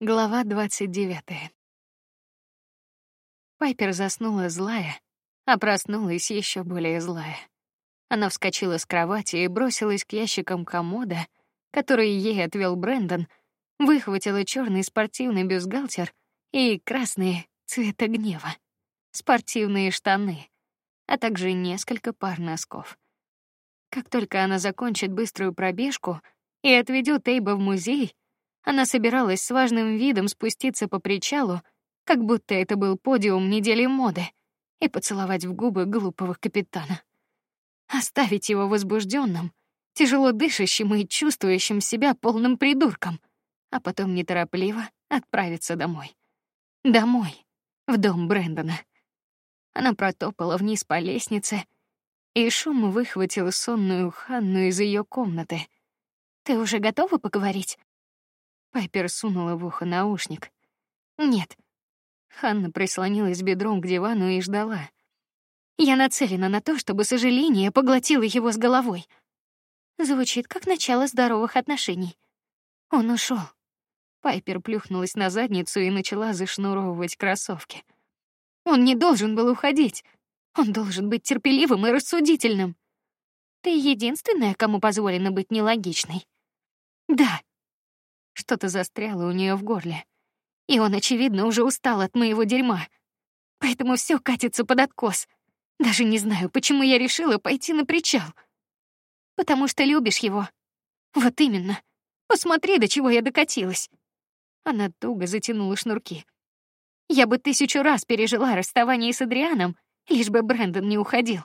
Глава двадцать девятая. Пайпер заснула злая, а проснулась еще более злая. Она вскочила с кровати и бросилась к ящикам комода, который ей отвел Брэндон, выхватила черный спортивный бюстгальтер и красные цвета гнева, спортивные штаны, а также несколько пар носков. Как только она закончит быструю пробежку и отведет Эйба в музей, она собиралась с важным видом спуститься по причалу, как будто это был подиум недели моды, и поцеловать в губы глупого капитана. Оставить его возбужденным, тяжело дышащим и чувствующим себя полным придурком, а потом неторопливо отправиться домой. Домой, в дом Брэндона. Она протопала вниз по лестнице, и шум выхватил сонную Ханну из ее комнаты. Ты уже готова поговорить? Пайпер сунула в ухо наушник. Нет. Ханна прислонилась бедром к дивану и ждала. Я нацелена на то, чтобы сожаление поглотило его с головой. Звучит как начало здоровых отношений. Он ушел. Пайпер плюхнулась на задницу и начала зашнуровывать кроссовки. Он не должен был уходить. Он должен быть терпеливым и рассудительным. Ты единственная, кому позволено быть нелогичной. Да, что-то застряло у нее в горле. И он, очевидно, уже устал от моего дерьма. Поэтому все катится под откос. Даже не знаю, почему я решила пойти на причал. Потому что любишь его. Вот именно. Посмотри, до чего я докатилась. Она туго затянула шнурки. Я бы тысячу раз пережила расставание с Адрианом, лишь бы Брэндон не уходил.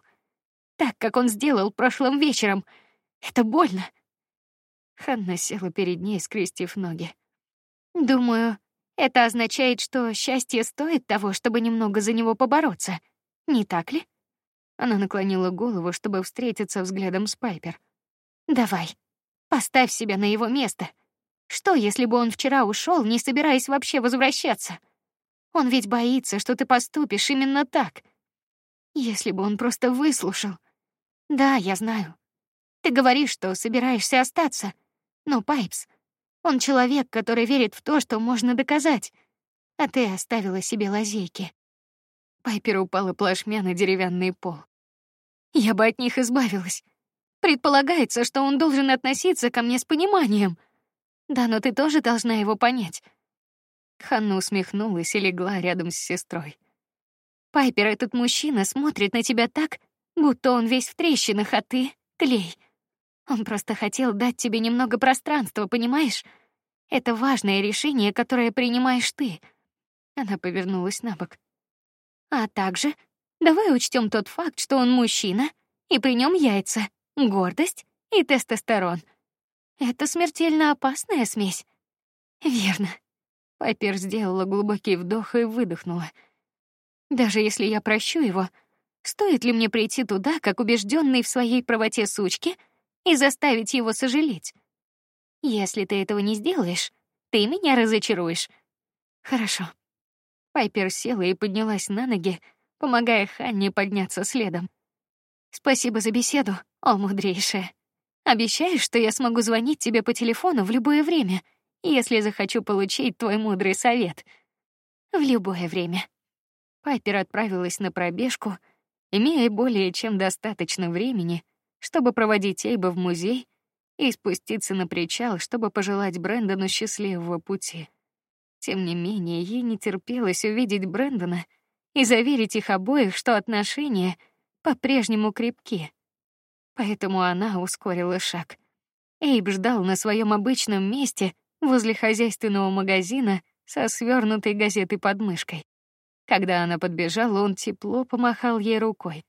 Так, как он сделал прошлым вечером. Это больно. Ханна села перед ней, скрестив ноги. Думаю, это означает, что счастье стоит того, чтобы немного за него побороться, не так ли? Она наклонила голову, чтобы встретиться взглядом с Пайпер. Давай, поставь себя на его место. Что, если бы он вчера ушел, не собираясь вообще возвращаться? Он ведь боится, что ты поступишь именно так. Если бы он просто выслушал. Да, я знаю. Ты говоришь, что собираешься остаться, но Пайпс, он человек, который верит в то, что можно доказать. А ты оставила себе лазейки. Пайпер упала плашмя на деревянный пол. Я бы от них избавилась. Предполагается, что он должен относиться ко мне с пониманием. Да, но ты тоже должна его понять. Ханна усмехнулась и легла рядом с сестрой. Пайпер, этот мужчина смотрит на тебя так, будто он весь в трещинах, а ты — клей. Он просто хотел дать тебе немного пространства, понимаешь? Это важное решение, которое принимаешь ты. Она повернулась на бок. А также давай учтем тот факт, что он мужчина, и при нем яйца, гордость и тестостерон. Это смертельно опасная смесь. Верно. Пайпер сделала глубокий вдох и выдохнула. Даже если я прощу его, стоит ли мне прийти туда, как убежденный в своей правоте сучки? И заставить его сожалеть. Если ты этого не сделаешь, ты меня разочаруешь. Хорошо. Пайпер села и поднялась на ноги, помогая Ханне подняться следом. Спасибо за беседу, о мудрейшая. Обещаешь, что я смогу звонить тебе по телефону в любое время, если захочу получить твой мудрый совет. В любое время. Пайпер отправилась на пробежку, имея более чем достаточно времени, чтобы проводить Эйба в музей и спуститься на причал, чтобы пожелать Брэндону счастливого пути. Тем не менее, ей не терпелось увидеть Брэндона и заверить их обоих, что отношения по-прежнему крепки. Поэтому она ускорила шаг. Эйб ждал на своем обычном месте возле хозяйственного магазина со свернутой газетой под мышкой. Когда она подбежала, он тепло помахал ей рукой.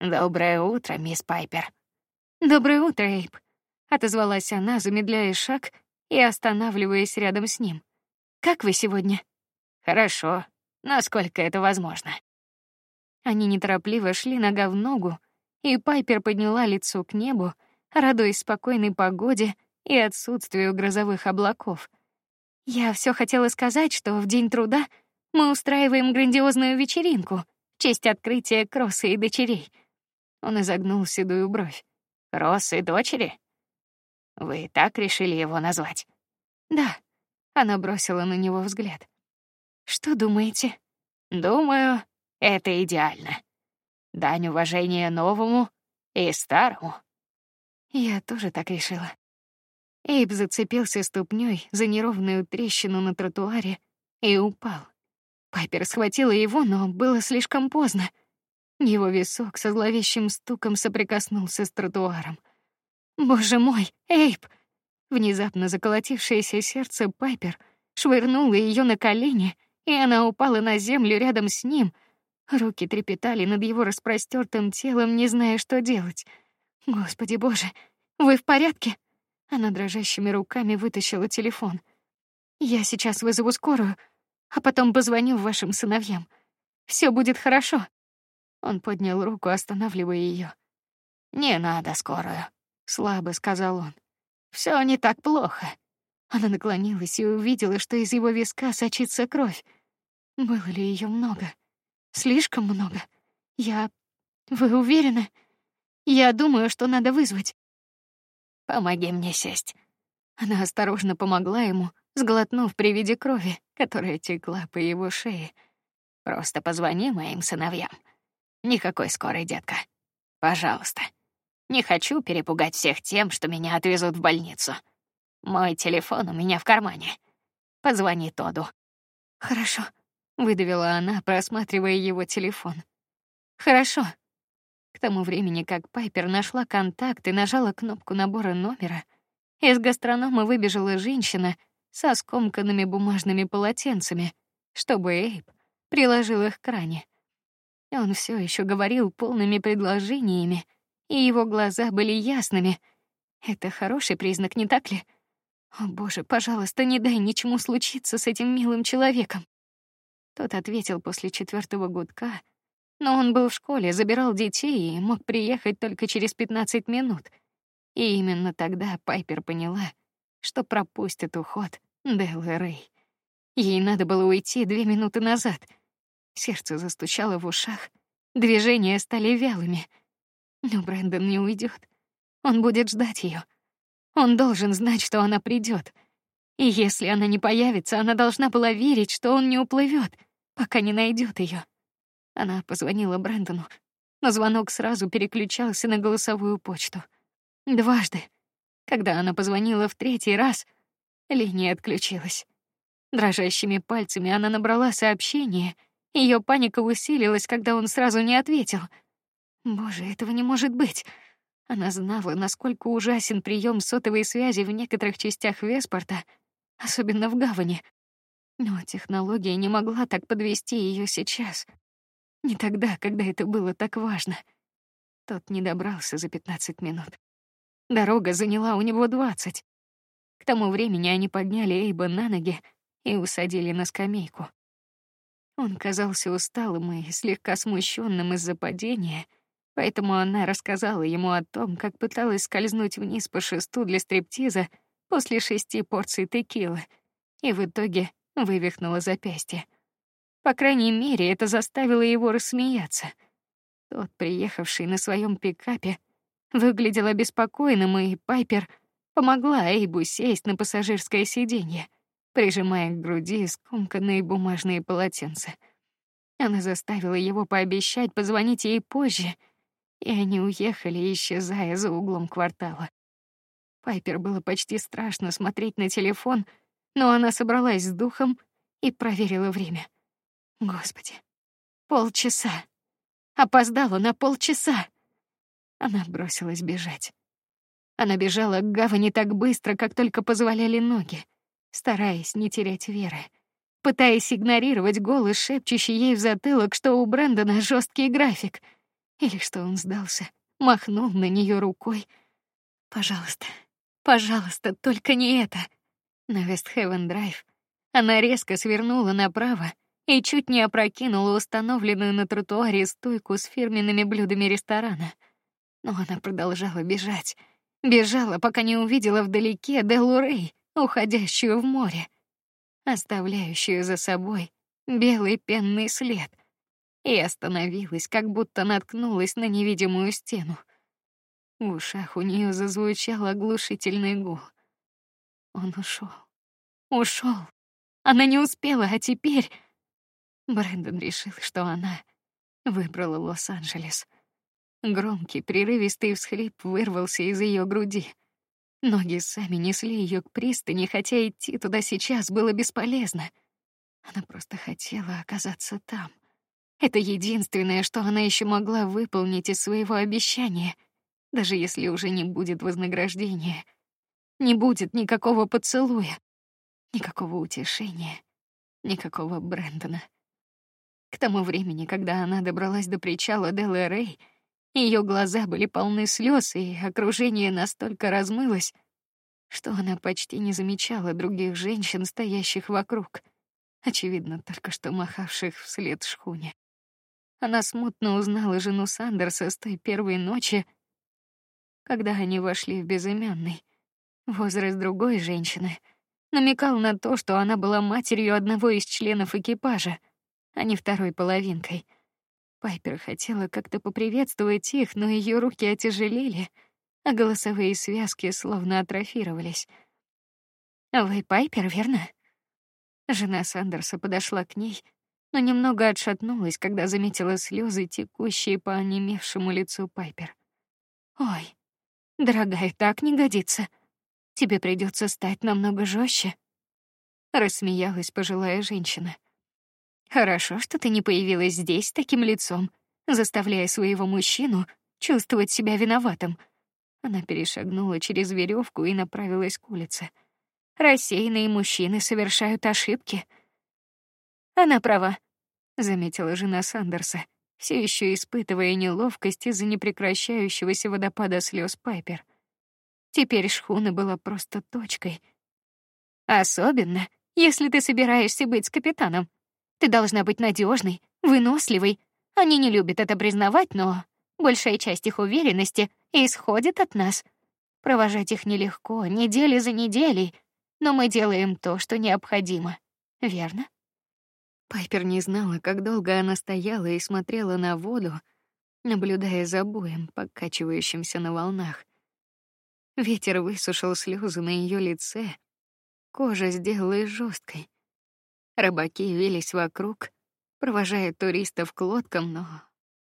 Доброе утро, мисс Пайпер. Доброе утро, Эйб. Отозвалась она, замедляя шаг и останавливаясь рядом с ним. Как вы сегодня? Хорошо, насколько это возможно. Они неторопливо шли нога в ногу, и Пайпер подняла лицо к небу, радуясь спокойной погоде и отсутствию грозовых облаков. Я все хотела сказать, что в день труда мы устраиваем грандиозную вечеринку в честь открытия Кросса и дочерей. Он изогнул седую бровь. Росс и дочери? Вы так решили его назвать? Да. Она бросила на него взгляд. Что думаете? Думаю, это идеально. Дань уважения новому и старому. Я тоже так решила. Эйб зацепился ступней за неровную трещину на тротуаре и упал. Пайпер схватила его, но было слишком поздно. Его висок со зловещим стуком соприкоснулся с тротуаром. Боже мой, Эйб! Внезапно заколотившееся сердце Пайпер швырнуло ее на колени, и она упала на землю рядом с ним. Руки трепетали над его распростертым телом, не зная, что делать. Господи Боже, вы в порядке? Она дрожащими руками вытащила телефон. Я сейчас вызову скорую, а потом позвоню вашим сыновьям. Все будет хорошо. Он поднял руку, останавливая ее. Не надо скорую, слабо сказал он. Все не так плохо. Она наклонилась и увидела, что из его виска сочится кровь. Было ли ее много? Слишком много. Я... Вы уверены? Я думаю, что надо вызвать. Помоги мне сесть. Она осторожно помогла ему, сглотнув при виде крови, которая текла по его шее. Просто позвони моим сыновьям. Никакой скорой, детка. Пожалуйста. Не хочу перепугать всех тем, что меня отвезут в больницу. Мой телефон у меня в кармане. Позвони Тоду. Хорошо, выдавила она, просматривая его телефон. Хорошо. К тому времени, как Пайпер нашла контакт и нажала кнопку набора номера, из гастронома выбежала женщина со скомканными бумажными полотенцами, чтобы Эйб приложил их к ране. Он все еще говорил полными предложениями, и его глаза были ясными. Это хороший признак, не так ли? О, боже, пожалуйста, не дай ничему случиться с этим милым человеком. Тот ответил после четвертого гудка, но он был в школе, забирал детей и мог приехать только через пятнадцать минут. И именно тогда Пайпер поняла, что пропустит уход Деллы Рэй. Ей надо было уйти две минуты назад. Сердце застучало в ушах, движения стали вялыми. Но Брэндон не уйдет. Он будет ждать ее. Он должен знать, что она придет. И если она не появится, она должна была верить, что он не уплывет, пока не найдет ее. Она позвонила Брэндону, но звонок сразу переключался на голосовую почту. Дважды. Когда она позвонила в третий раз, линия отключилась. Дрожащими пальцами она набрала сообщение. Ее паника усилилась, когда он сразу не ответил. Боже, этого не может быть. Она знала, насколько ужасен прием сотовой связи в некоторых частях Веспорта, особенно в гавани. Но технология не могла так подвести ее сейчас. Не тогда, когда это было так важно. Тот не добрался за пятнадцать минут. Дорога заняла у него двадцать. К тому времени они подняли Эйба на ноги и усадили на скамейку. Он казался усталым и слегка смущенным из-за падения, поэтому она рассказала ему о том, как пыталась скользнуть вниз по шесту для стриптиза после шести порций текилы, и в итоге вывихнула запястье. По крайней мере, это заставило его рассмеяться. Тот, приехавший на своем пикапе, выглядел обеспокоенным, и Пайпер помогла Эйбу сесть на пассажирское сиденье, прижимая к груди скомканные бумажные полотенца. Она заставила его пообещать позвонить ей позже, и они уехали, исчезая за углом квартала. Пайпер было почти страшно смотреть на телефон, но она собралась с духом и проверила время. Господи, полчаса. Опоздала на полчаса. Она бросилась бежать. Она бежала к гавани так быстро, как только позволяли ноги, стараясь не терять веры, пытаясь игнорировать голос, шепчущий ей в затылок, что у Брэндона жесткий график, или что он сдался, махнул на нее рукой. Пожалуйста, пожалуйста, только не это. На Вестхевен Драйв она резко свернула направо и чуть не опрокинула установленную на тротуаре стойку с фирменными блюдами ресторана. Но она продолжала бежать, бежала, пока не увидела вдалеке Делурей, уходящую в море, оставляющую за собой белый пенный след, и остановилась, как будто наткнулась на невидимую стену. В ушах у нее зазвучал оглушительный гул. Он ушел. ушел. Она не успела, а теперь Брэндон решил, что она выбрала Лос-Анджелес. Громкий, прерывистый всхлип вырвался из ее груди. Ноги сами несли ее к пристани, хотя идти туда сейчас было бесполезно. Она просто хотела оказаться там. Это единственное, что она еще могла выполнить из своего обещания, даже если уже не будет вознаграждения, не будет никакого поцелуя, никакого утешения, никакого Брэндона. К тому времени, когда она добралась до причала Делла Рей, ее глаза были полны слез, и окружение настолько размылось, что она почти не замечала других женщин, стоящих вокруг, очевидно, только что махавших вслед шхуне. Она смутно узнала жену Сандерса с той первой ночи, когда они вошли в безымянный. Возраст другой женщины намекал на то, что она была матерью одного из членов экипажа, а не второй половинкой — Пайпер хотела как-то поприветствовать их, но ее руки отяжелели, а голосовые связки словно атрофировались. Вы Пайпер, верно? Жена Сандерса подошла к ней, но немного отшатнулась, когда заметила слезы, текущие по онемевшему лицу Пайпер. Ой, дорогая, так не годится. Тебе придется стать намного жестче. Рассмеялась пожилая женщина. Хорошо, что ты не появилась здесь таким лицом, заставляя своего мужчину чувствовать себя виноватым. Она перешагнула через веревку и направилась к улице. Рассеянные мужчины совершают ошибки. Она права, заметила жена Сандерса, все еще испытывая неловкость из-за непрекращающегося водопада слез Пайпер. Теперь шхуна была просто точкой. Особенно, если ты собираешься быть с капитаном. Ты должна быть надежной, выносливой. Они не любят это признавать, но большая часть их уверенности исходит от нас. Провожать их нелегко, недели за неделей, но мы делаем то, что необходимо. Верно? Пайпер не знала, как долго она стояла и смотрела на воду, наблюдая за боем, покачивающимся на волнах. Ветер высушил слезы на ее лице, кожа сделалась жесткой. Рыбаки вились вокруг, провожая туристов к лодкам, но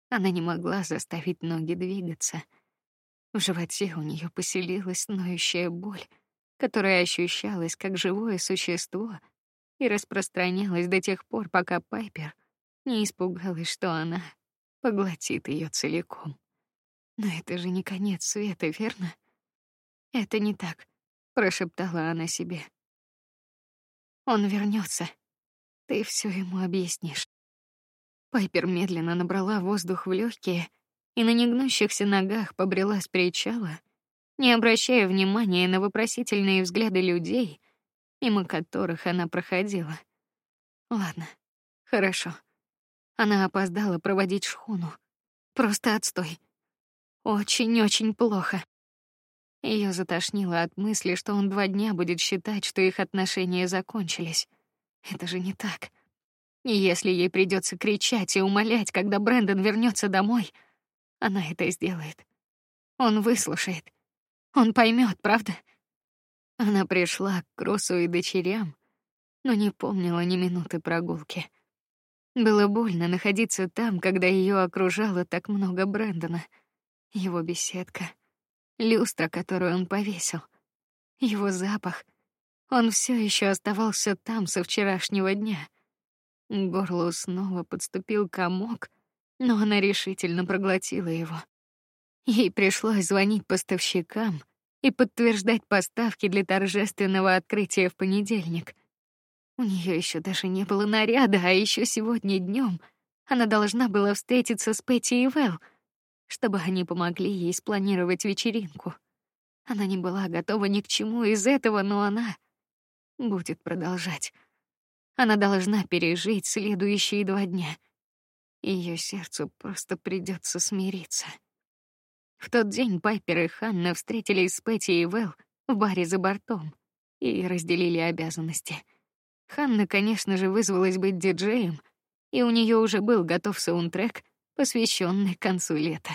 она не могла заставить ноги двигаться. В животе у нее поселилась ноющая боль, которая ощущалась как живое существо и распространялась до тех пор, пока Пайпер не испугалась, что она поглотит ее целиком. Но это же не конец света, верно? Это не так, прошептала она себе. Он вернется. Ты все ему объяснишь. Пайпер медленно набрала воздух в легкие и на негнущихся ногах побрела с причала, не обращая внимания на вопросительные взгляды людей, мимо которых она проходила. Ладно, хорошо. Она опоздала проводить шхуну. Просто отстой. Очень-очень плохо. Ее затошнило от мысли, что он два дня будет считать, что их отношения закончились. Это же не так. И если ей придется кричать и умолять, когда Брэндон вернется домой, она это сделает. Он выслушает. Он поймет, правда? Она пришла к Кросу и дочерям, но не помнила ни минуты прогулки. Было больно находиться там, когда ее окружало так много Брэндона. Его беседка, люстра, которую он повесил, его запах — он все еще оставался там со вчерашнего дня. К горлу снова подступил комок, но она решительно проглотила его. Ей пришлось звонить поставщикам и подтверждать поставки для торжественного открытия в понедельник. У нее еще даже не было наряда, а еще сегодня днем она должна была встретиться с Петти и Вэл, чтобы они помогли ей спланировать вечеринку. Она не была готова ни к чему из этого, но она будет продолжать. Она должна пережить следующие два дня. Ее сердцу просто придется смириться. В тот день Пайпер и Ханна встретились с Петти и Вэл в баре за бортом и разделили обязанности. Ханна, конечно же, вызвалась быть диджеем, и у нее уже был готов саундтрек, посвященный концу лета.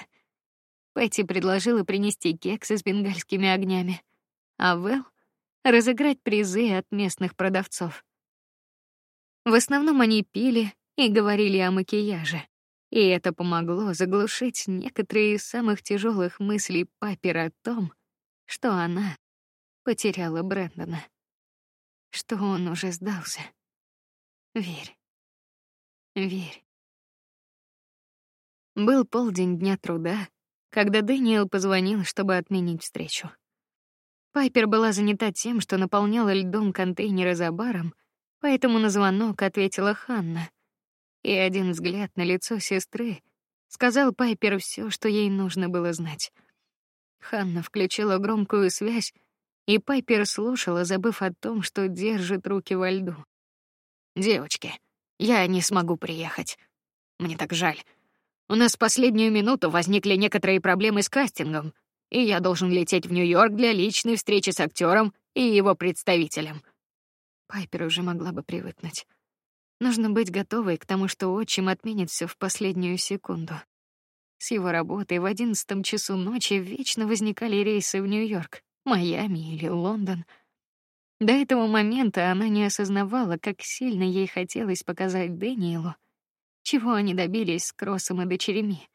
Петти предложила принести кексы с бенгальскими огнями, а Вэл разыграть призы от местных продавцов. В основном они пили и говорили о макияже, и это помогло заглушить некоторые из самых тяжелых мыслей Папер о том, что она потеряла Брэндона, что он уже сдался. Верь. Верь. Был полдень дня труда, когда Дэниел позвонил, чтобы отменить встречу. Пайпер была занята тем, что наполняла льдом контейнеры за баром, поэтому на звонок ответила Ханна. И один взгляд на лицо сестры сказал Пайпер все, что ей нужно было знать. Ханна включила громкую связь, и Пайпер слушала, забыв о том, что держит руки во льду. Девочки, я не смогу приехать. Мне так жаль. У нас в последнюю минуту возникли некоторые проблемы с кастингом и я должен лететь в Нью-Йорк для личной встречи с актером и его представителем. Пайпер уже могла бы привыкнуть. Нужно быть готовой к тому, что отчим отменит все в последнюю секунду. С его работой в одиннадцатом часу ночи вечно возникали рейсы в Нью-Йорк, Майами или Лондон. До этого момента она не осознавала, как сильно ей хотелось показать Дэниелу, чего они добились с Кроссом и дочерями.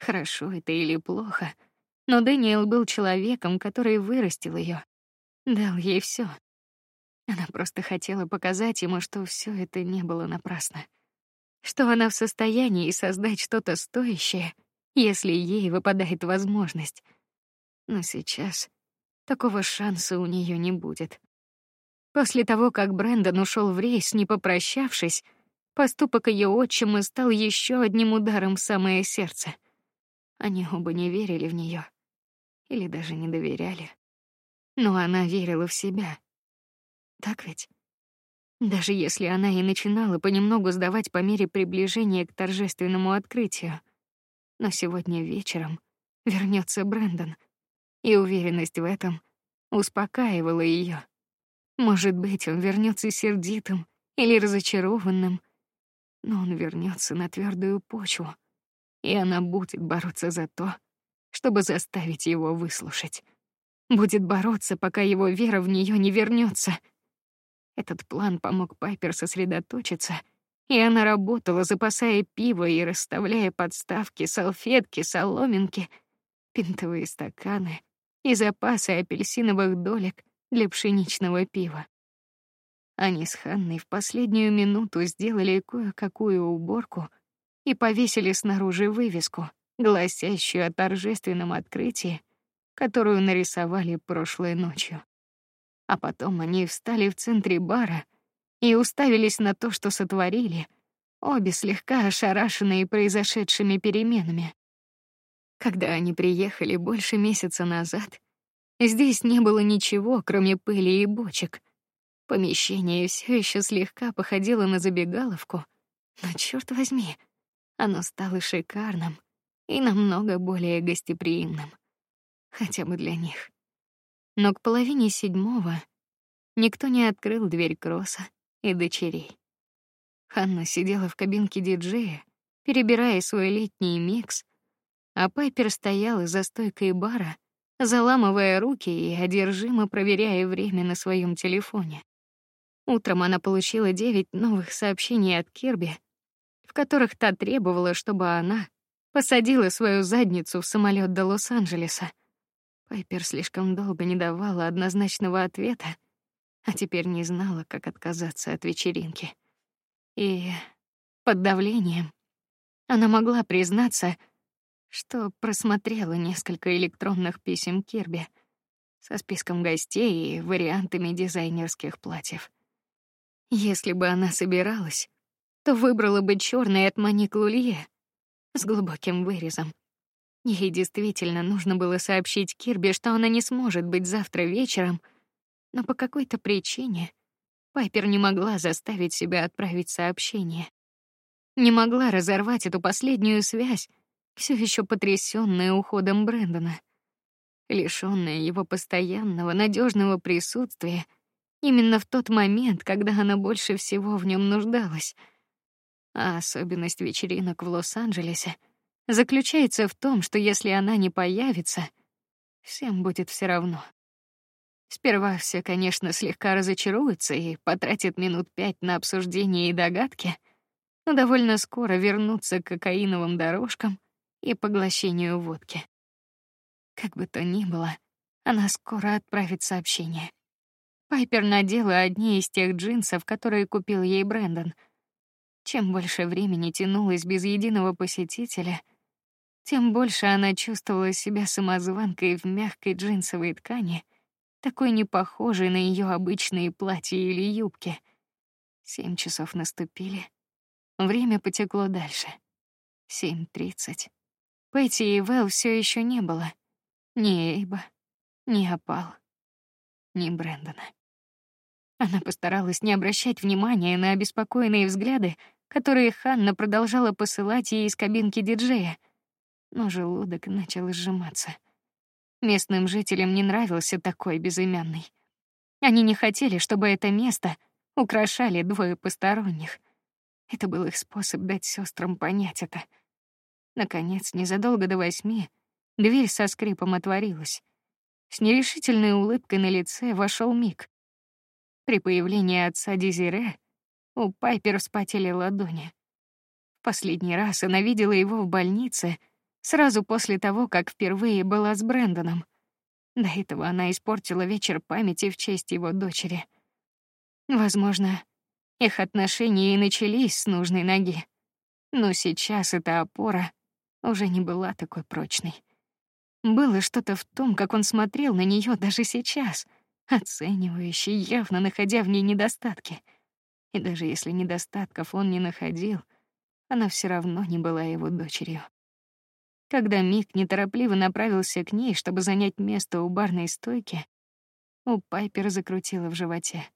Хорошо это или плохо — но Дэниел был человеком, который вырастил ее, дал ей все. Она просто хотела показать ему, что все это не было напрасно, что она в состоянии создать что-то стоящее, если ей выпадает возможность. Но сейчас такого шанса у нее не будет. После того, как Брэндон ушел в рейс, не попрощавшись, поступок ее отчима стал еще одним ударом в самое сердце. Они оба не верили в нее или даже не доверяли. Но она верила в себя. Так ведь? Даже если она и начинала понемногу сдавать по мере приближения к торжественному открытию, но сегодня вечером вернется Брэндон, и уверенность в этом успокаивала ее. Может быть, он вернется сердитым или разочарованным, но он вернется на твердую почву, и она будет бороться за то, чтобы заставить его выслушать. Будет бороться, пока его вера в нее не вернется. Этот план помог Пайпер сосредоточиться, и она работала, запасая пиво и расставляя подставки, салфетки, соломинки, пинтовые стаканы и запасы апельсиновых долек для пшеничного пива. Они с Ханной в последнюю минуту сделали кое-какую уборку и повесили снаружи вывеску — гласящую о торжественном открытии, которую нарисовали прошлой ночью. А потом они встали в центре бара и уставились на то, что сотворили, обе слегка ошарашенные произошедшими переменами. Когда они приехали больше месяца назад, здесь не было ничего, кроме пыли и бочек. Помещение все еще слегка походило на забегаловку, но черт возьми, оно стало шикарным и намного более гостеприимным, хотя бы для них. Но к половине седьмого никто не открыл дверь Кросса и дочерей. Ханна сидела в кабинке диджея, перебирая свой летний микс, а Пайпер стояла за стойкой бара, заламывая руки и одержимо проверяя время на своем телефоне. Утром она получила девять новых сообщений от Кирби, в которых та требовала, чтобы она посадила свою задницу в самолет до Лос-Анджелеса. Пайпер слишком долго не давала однозначного ответа, а теперь не знала, как отказаться от вечеринки. И под давлением она могла признаться, что просмотрела несколько электронных писем Кирби со списком гостей и вариантами дизайнерских платьев. Если бы она собиралась, то выбрала бы черный от Маник Лулье, с глубоким вырезом. Ей действительно нужно было сообщить Кирби, что она не сможет быть завтра вечером, но по какой-то причине Пайпер не могла заставить себя отправить сообщение. Не могла разорвать эту последнюю связь, все еще потрясённая уходом Брэндона, лишённая его постоянного надежного присутствия именно в тот момент, когда она больше всего в нем нуждалась. А особенность вечеринок в Лос-Анджелесе заключается в том, что если она не появится, всем будет все равно. Сперва все, конечно, слегка разочаруются и потратят минут пять на обсуждение и догадки, но довольно скоро вернутся к кокаиновым дорожкам и поглощению водки. Как бы то ни было, она скоро отправит сообщение. Пайпер надела одни из тех джинсов, которые купил ей Брэндон. Чем больше времени тянулось без единого посетителя, тем больше она чувствовала себя самозванкой в мягкой джинсовой ткани, такой не похожей на ее обычные платья или юбки. Семь часов наступили. Время потекло дальше. Семь тридцать. Пэти и Вэл все еще не было. Ни Эйба, ни Апал, ни Брэндона. Она постаралась не обращать внимания на обеспокоенные взгляды, которые Ханна продолжала посылать ей из кабинки диджея, но желудок начал сжиматься. Местным жителям не нравился такой безымянный. Они не хотели, чтобы это место украшали двое посторонних. Это был их способ дать сестрам понять это. Наконец, незадолго до восьми, дверь со скрипом отворилась. С нерешительной улыбкой на лице вошел Мик. При появлении отца Дезире у Пайпер вспотели ладони. Последний раз она видела его в больнице сразу после того, как впервые была с Брэндоном. До этого она испортила вечер памяти в честь его дочери. Возможно, их отношения и начались с нужной ноги, но сейчас эта опора уже не была такой прочной. Было что-то в том, как он смотрел на нее даже сейчас — оценивающий, явно находя в ней недостатки. И даже если недостатков он не находил, она все равно не была его дочерью. Когда Мик неторопливо направился к ней, чтобы занять место у барной стойки, у Пайпер закрутило в животе.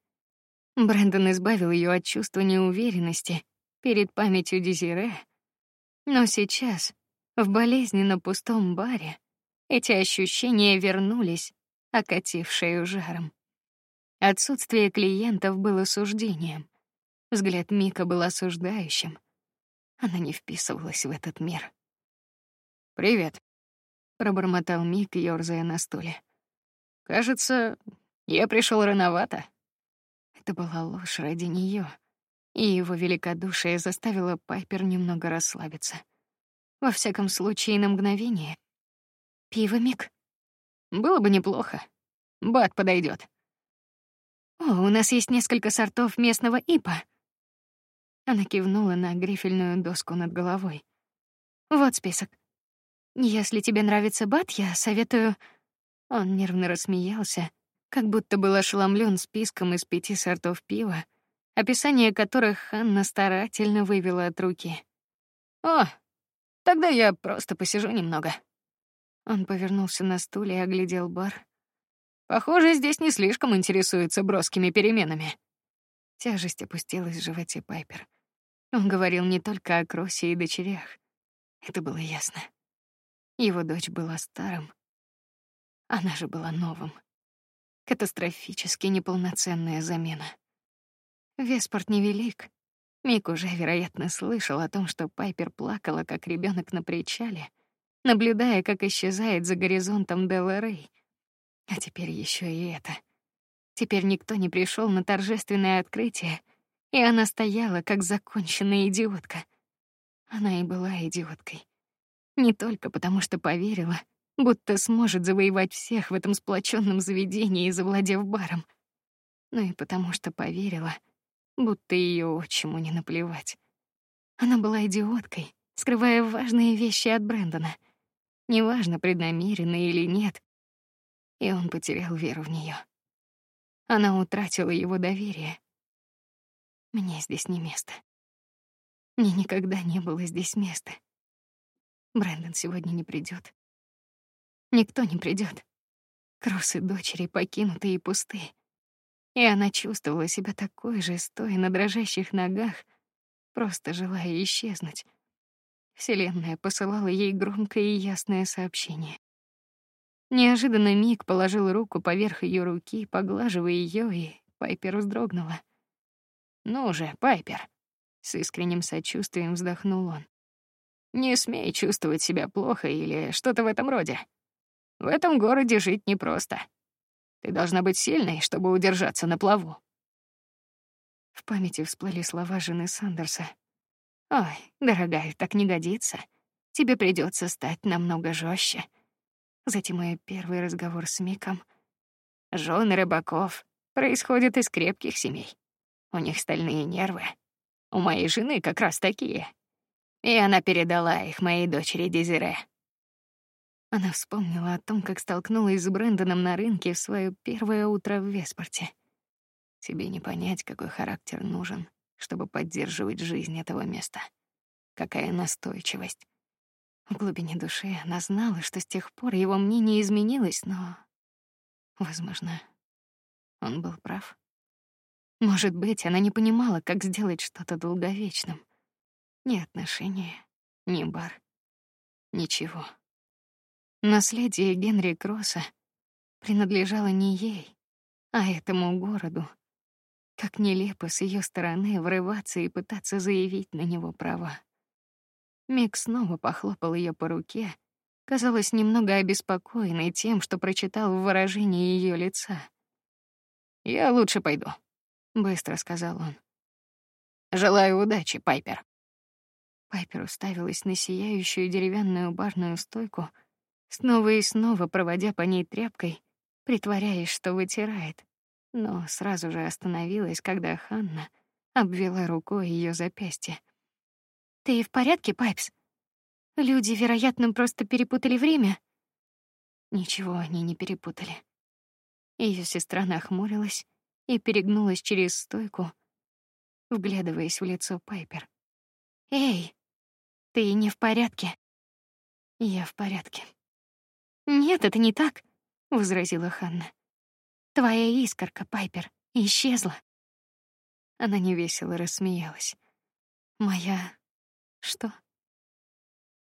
Брэндон избавил ее от чувства неуверенности перед памятью Дезире, но сейчас, в болезненно пустом баре, эти ощущения вернулись окатив шею жаром. Отсутствие клиентов было суждением. Взгляд Мика был осуждающим. Она не вписывалась в этот мир. Привет, пробормотал Мик, ерзая на стуле. Кажется, я пришел рановато. Это была ложь ради нее, и его великодушие заставило Пайпер немного расслабиться. Во всяком случае, на мгновение. Пиво, Мик? Было бы неплохо. Бат подойдет. О, у нас есть несколько сортов местного ипа. Она кивнула на грифельную доску над головой. Вот список. Если тебе нравится бат, я советую. Он нервно рассмеялся, как будто был ошеломлен списком из пяти сортов пива, описание которых Ханна старательно вывела от руки. О, тогда я просто посижу немного. Он повернулся на стуле и оглядел бар. Похоже, здесь не слишком интересуются броскими переменами. Тяжесть опустилась в животе Пайпер. Он говорил не только о Кросе и дочерях. Это было ясно. Его дочь была старым, она же была новым. Катастрофически неполноценная замена. Веспорт невелик. Мик уже, вероятно, слышал о том, что Пайпер плакала, как ребенок на причале, наблюдая, как исчезает за горизонтом Деларей. А теперь еще и это. Теперь никто не пришел на торжественное открытие, и она стояла как законченная идиотка. Она и была идиоткой. Не только потому, что поверила, будто сможет завоевать всех в этом сплоченном заведении, завладев баром, но и потому, что поверила, будто ее отчиму не наплевать. Она была идиоткой, скрывая важные вещи от Брэндона — неважно, преднамеренно или нет. И он потерял веру в нее. Она утратила его доверие. Мне здесь не место. Мне никогда не было здесь места. Брэндон сегодня не придет. Никто не придет. Кроссы дочери покинуты и пусты. И она чувствовала себя такой же, стоя на дрожащих ногах, просто желая исчезнуть. Вселенная посылала ей громкое и ясное сообщение. Неожиданно Мик положил руку поверх ее руки, поглаживая ее, и Пайпер вздрогнула. Ну же, Пайпер, с искренним сочувствием вздохнул он. Не смей чувствовать себя плохо или что-то в этом роде. В этом городе жить непросто. Ты должна быть сильной, чтобы удержаться на плаву. В памяти всплыли слова жены Сандерса. Ой, дорогая, так не годится. Тебе придется стать намного жестче. Затем мой первый разговор с Миком. Жены рыбаков происходят из крепких семей. У них стальные нервы. У моей жены как раз такие. И она передала их моей дочери Дезире. Она вспомнила о том, как столкнулась с Брэндоном на рынке в свое первое утро в Веспорте. Тебе не понять, какой характер нужен, чтобы поддерживать жизнь этого места. Какая настойчивость. В глубине души она знала, что с тех пор его мнение изменилось, но, возможно, он был прав. Может быть, она не понимала, как сделать что-то долговечным. Ни отношения, ни бар, ничего. Наследие Генри Кросса принадлежало не ей, а этому городу. Как нелепо с ее стороны врываться и пытаться заявить на него права. Мик снова похлопал ее по руке, казалось немного обеспокоенной тем, что прочитал в выражении ее лица. Я лучше пойду, быстро сказал он. Желаю удачи, Пайпер. Пайпер уставилась на сияющую деревянную барную стойку, снова и снова проводя по ней тряпкой, притворяясь, что вытирает, но сразу же остановилась, когда Ханна обвела рукой ее запястье. Ты в порядке, Пайпс? Люди, вероятно, просто перепутали время. Ничего они не перепутали. Ее сестра нахмурилась и перегнулась через стойку, вглядываясь в лицо Пайпер. Эй, ты не в порядке? Я в порядке. Нет, это не так, возразила Ханна. Твоя искорка, Пайпер, исчезла. Она невесело рассмеялась. Моя что?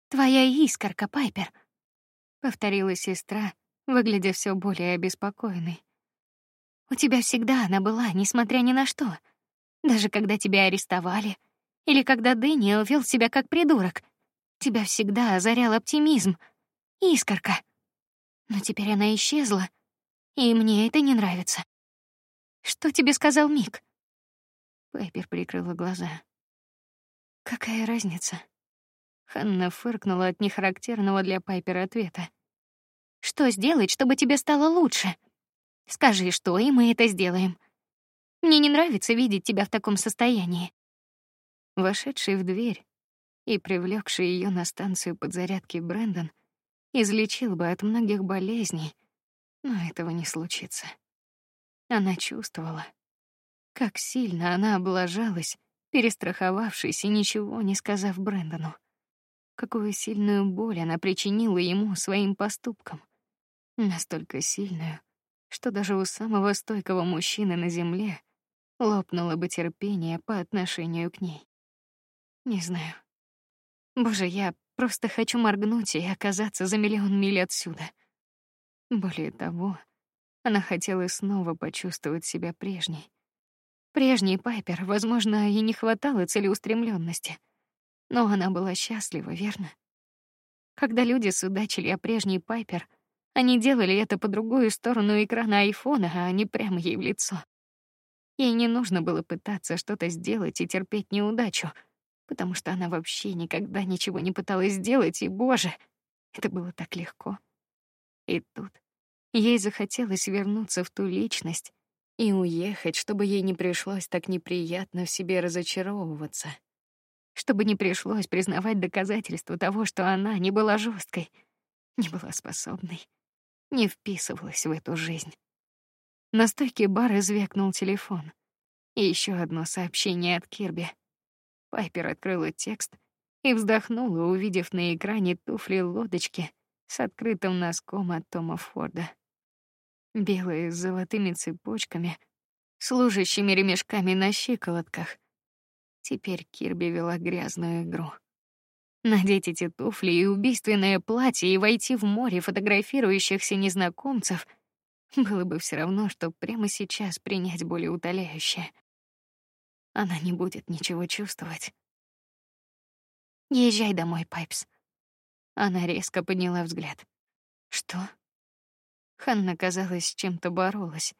Твоя искорка, Пайпер, повторила сестра, выглядя все более обеспокоенной. У тебя всегда она была, несмотря ни на что. Даже когда тебя арестовали или когда Дэниел вел себя как придурок, тебя всегда озарял оптимизм, искорка. Но теперь она исчезла, и мне это не нравится. Что тебе сказал Мик? Пайпер прикрыла глаза. Какая разница? Ханна фыркнула от нехарактерного для Пайпера ответа. Что сделать, чтобы тебе стало лучше? Скажи, что, и мы это сделаем. Мне не нравится видеть тебя в таком состоянии. Вошедший в дверь и привлекший ее на станцию подзарядки Брэндон излечил бы от многих болезней, но этого не случится. Она чувствовала, как сильно она облажалась перестраховавшись и ничего не сказав Брэндону. Какую сильную боль она причинила ему своим поступком. Настолько сильную, что даже у самого стойкого мужчины на земле лопнуло бы терпение по отношению к ней. Не знаю. Боже, я просто хочу моргнуть и оказаться за миллион миль отсюда. Более того, она хотела снова почувствовать себя прежней, Прежней Пайпер, возможно, и не хватало целеустремленности, но она была счастлива, верно? Когда люди судачили о прежней Пайпер, они делали это по другую сторону экрана айфона, а не прямо ей в лицо. Ей не нужно было пытаться что-то сделать и терпеть неудачу, потому что она вообще никогда ничего не пыталась сделать, и, боже, это было так легко. И тут ей захотелось вернуться в ту личность, и уехать, чтобы ей не пришлось так неприятно в себе разочаровываться, чтобы не пришлось признавать доказательства того, что она не была жесткой, не была способной, не вписывалась в эту жизнь. На стойке бара звякнул телефон. И еще одно сообщение от Кирби. Пайпер открыла текст и вздохнула, увидев на экране туфли лодочки с открытым носком от Тома Форда белые с золотыми цепочками, служащими ремешками на щиколотках. Теперь Кирби вела грязную игру. Надеть эти туфли и убийственное платье и войти в море фотографирующихся незнакомцев было бы все равно, что прямо сейчас принять более утоляющее. Она не будет ничего чувствовать. Езжай домой, Пайпс. Она резко подняла взгляд. Что? Ханна, казалось, с чем-то боролась.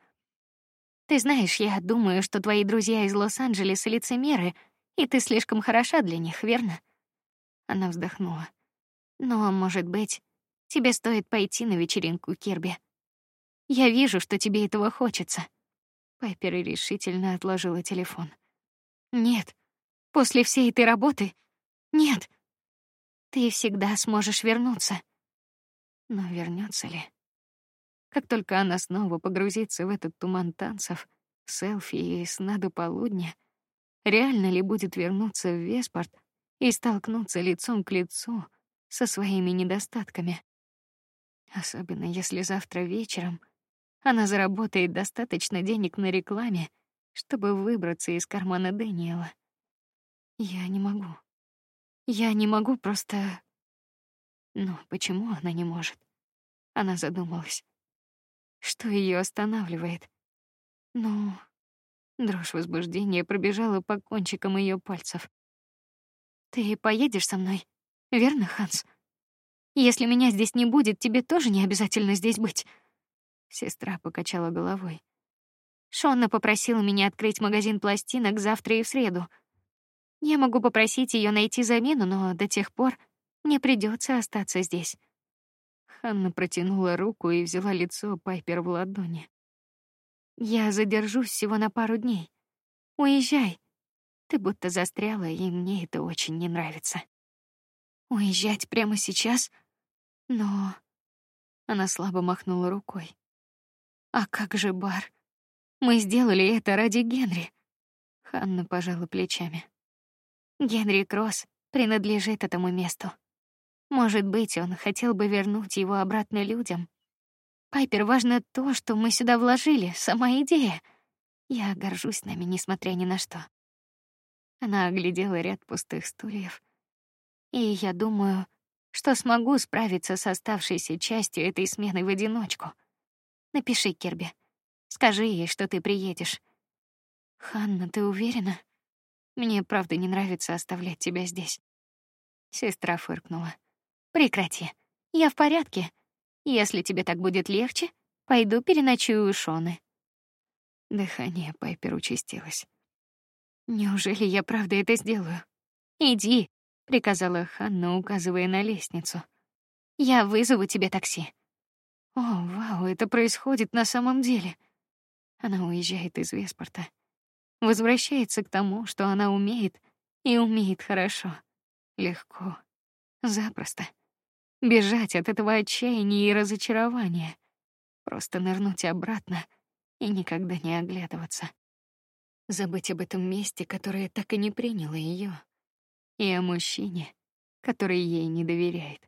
Ты знаешь, я думаю, что твои друзья из Лос-Анджелеса лицемеры, и ты слишком хороша для них, верно? Она вздохнула. Но, может быть, тебе стоит пойти на вечеринку Кирби. Я вижу, что тебе этого хочется. Пайпер решительно отложила телефон. Нет. После всей этой работы? Нет. Ты всегда сможешь вернуться. Но вернется ли? Как только она снова погрузится в этот туман танцев, селфи и сна до полудня, реально ли будет вернуться в Веспорт и столкнуться лицом к лицу со своими недостатками? Особенно если завтра вечером она заработает достаточно денег на рекламе, чтобы выбраться из кармана Дэниела. Я не могу. Я не могу просто. Ну, почему она не может? Она задумалась. Что ее останавливает? Ну, дрожь возбуждения пробежала по кончикам ее пальцев. Ты поедешь со мной, верно, Ханс? Если меня здесь не будет, тебе тоже не обязательно здесь быть. Сестра покачала головой. Шонна попросила меня открыть магазин пластинок завтра и в среду. Я могу попросить ее найти замену, но до тех пор мне придется остаться здесь. Ханна протянула руку и взяла лицо Пайпер в ладони. Я задержусь всего на пару дней. Уезжай. Ты будто застряла, и мне это очень не нравится. Уезжать прямо сейчас? Но она слабо махнула рукой. А как же бар? Мы сделали это ради Генри. Ханна пожала плечами. Генри Кросс принадлежит этому месту. Может быть, он хотел бы вернуть его обратно людям. Пайпер, важно то, что мы сюда вложили, сама идея. Я горжусь нами, несмотря ни на что. Она оглядела ряд пустых стульев. И я думаю, что смогу справиться с оставшейся частью этой смены в одиночку. Напиши Керби. Скажи ей, что ты приедешь. Ханна, ты уверена? Мне правда не нравится оставлять тебя здесь. Сестра фыркнула. Прекрати. Я в порядке. Если тебе так будет легче, пойду переночую у Шоны. Дыхание Пайпер участилось. Неужели я правда это сделаю? Иди, приказала Ханна, указывая на лестницу. Я вызову тебе такси. О, вау, это происходит на самом деле. Она уезжает из Веспорта, возвращается к тому, что она умеет и умеет хорошо, легко, запросто бежать от этого отчаяния и разочарования, просто нырнуть обратно и никогда не оглядываться. Забыть об этом месте, которое так и не приняло ее, и о мужчине, который ей не доверяет.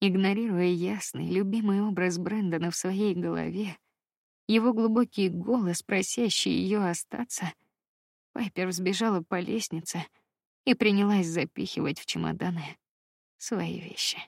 Игнорируя ясный, любимый образ Брэндона в своей голове, его глубокий голос, просящий ее остаться, Пайпер взбежала по лестнице и принялась запихивать в чемоданы свои вещи.